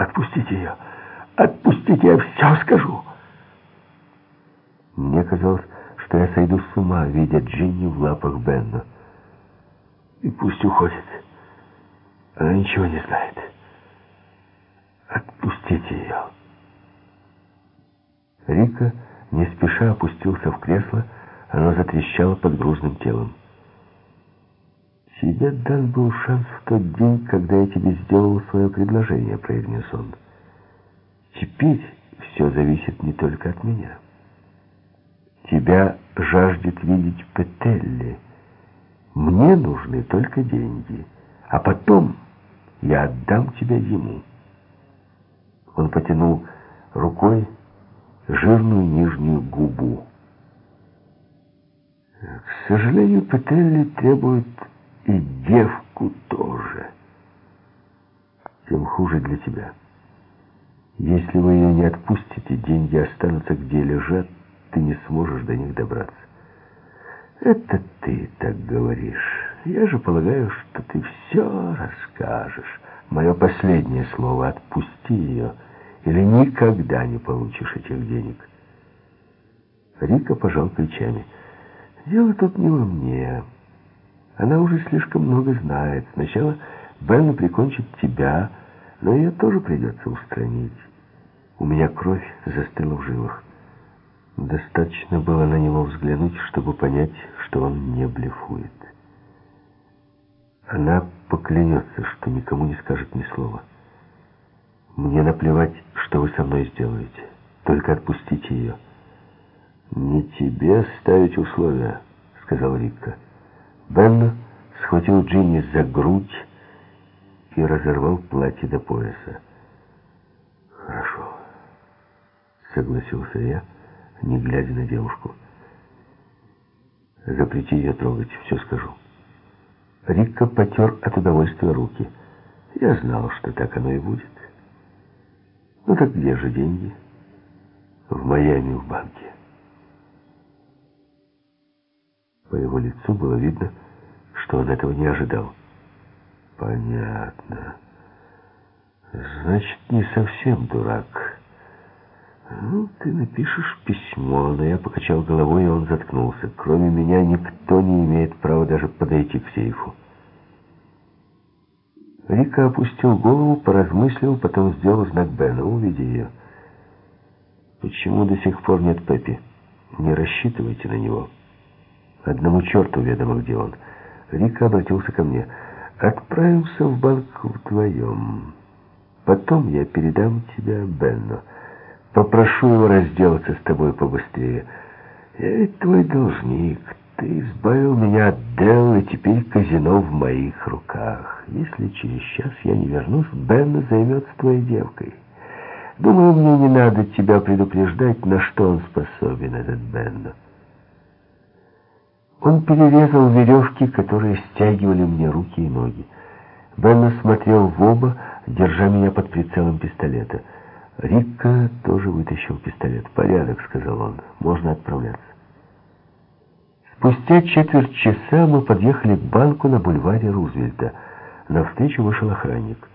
Отпустите ее! Отпустите, я все скажу!» Мне казалось, что я сойду с ума, видя Джинни в лапах Бенна. И пусть уходит. Она ничего не знает. Отпустите ее. Рика не спеша опустился в кресло, оно затрещало под грузным телом. «Тебе дан был шанс в тот день, когда я тебе сделал свое предложение», — произнес он. «Теперь все зависит не только от меня. Тебя жаждет видеть Петелли. Мне нужны только деньги, а потом я отдам тебя ему». Он потянул рукой жирную нижнюю губу. К сожалению, Петелли требует и девку тоже. Тем хуже для тебя. Если вы ее не отпустите, деньги останутся где лежат, ты не сможешь до них добраться. Это ты так говоришь. Я же полагаю, что ты все расскажешь. Мое последнее слово — отпусти ее, или никогда не получишь этих денег. Рика пожал плечами. Дело тут не во мне. Она уже слишком много знает. Сначала Бенна прикончит тебя, но ее тоже придется устранить. У меня кровь застыла в жилах. Достаточно было на него взглянуть, чтобы понять, что он не блефует. Она поклянется, что никому не скажет ни слова. Мне наплевать, что вы со мной сделаете. Только отпустите ее. «Не тебе ставить условия», — сказал Рикка. Бен схватил Джинни за грудь и разорвал платье до пояса. «Хорошо», — согласился я, не глядя на девушку. «Запрети ее трогать, все скажу». Рикка потер от удовольствия руки. Я знал, что так оно и будет. «Ну так где же деньги?» «В Майами, в банке». По его лицу было видно, что он этого не ожидал. «Понятно. Значит, не совсем дурак. Ну, ты напишешь письмо, но я покачал головой, и он заткнулся. Кроме меня никто не имеет права даже подойти к сейфу». Рика опустил голову, поразмыслил, потом сделал знак Бена. «Увиди ее». «Почему до сих пор нет Пеппи? Не рассчитывайте на него». Одному черту ведомо, где он. Рика обратился ко мне. Отправимся в банк вдвоем. Потом я передам тебя Бенну. Попрошу его разделаться с тобой побыстрее. Я ведь твой должник. Ты избавил меня от дел, и теперь казино в моих руках. Если через час я не вернусь, Бенна займется твоей девкой. Думаю, мне не надо тебя предупреждать, на что он способен, этот Бенна. Он перерезал веревки, которые стягивали мне руки и ноги. Бенна смотрел в оба, держа меня под прицелом пистолета. Рикка тоже вытащил пистолет. «Порядок», — сказал он, — «можно отправляться». Спустя четверть часа мы подъехали к банку на бульваре Рузвельта. Навстречу вышел охранник.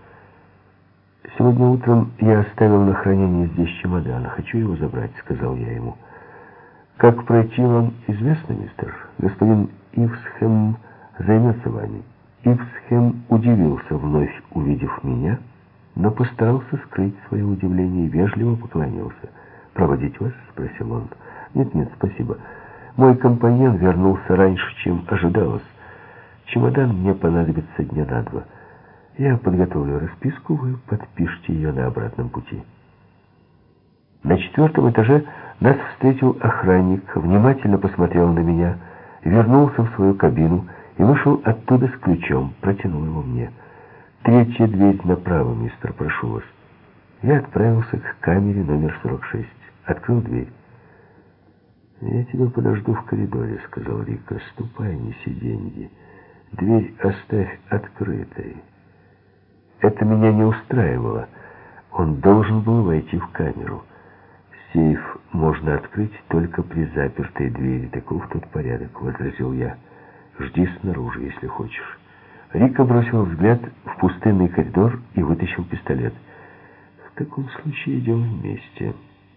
«Сегодня утром я оставил на хранение здесь чемодан. Хочу его забрать», — сказал я ему. Как пройти вам известно, мистер? Господин Ивсхэм займется вами. Ивсхэм удивился, вновь увидев меня, но постарался скрыть свое удивление и вежливо поклонился. «Проводить вас?» — спросил он. «Нет-нет, спасибо. Мой компаньон вернулся раньше, чем ожидалось. Чемодан мне понадобится дня на два. Я подготовлю расписку, вы подпишите ее на обратном пути». На четвертом этаже нас встретил охранник, внимательно посмотрел на меня, вернулся в свою кабину и вышел оттуда с ключом, протянул его мне. «Третья дверь направо, мистер, прошу вас». Я отправился к камере номер 46. Открыл дверь. «Я тебя подожду в коридоре», — сказал Рика. «Ступай, неси деньги. Дверь оставь открытой». Это меня не устраивало. Он должен был войти в камеру. Сейф можно открыть только при запертой двери. Таков тот порядок, возразил я. Жди снаружи, если хочешь. Рика бросил взгляд в пустынный коридор и вытащил пистолет. В таком случае идем вместе.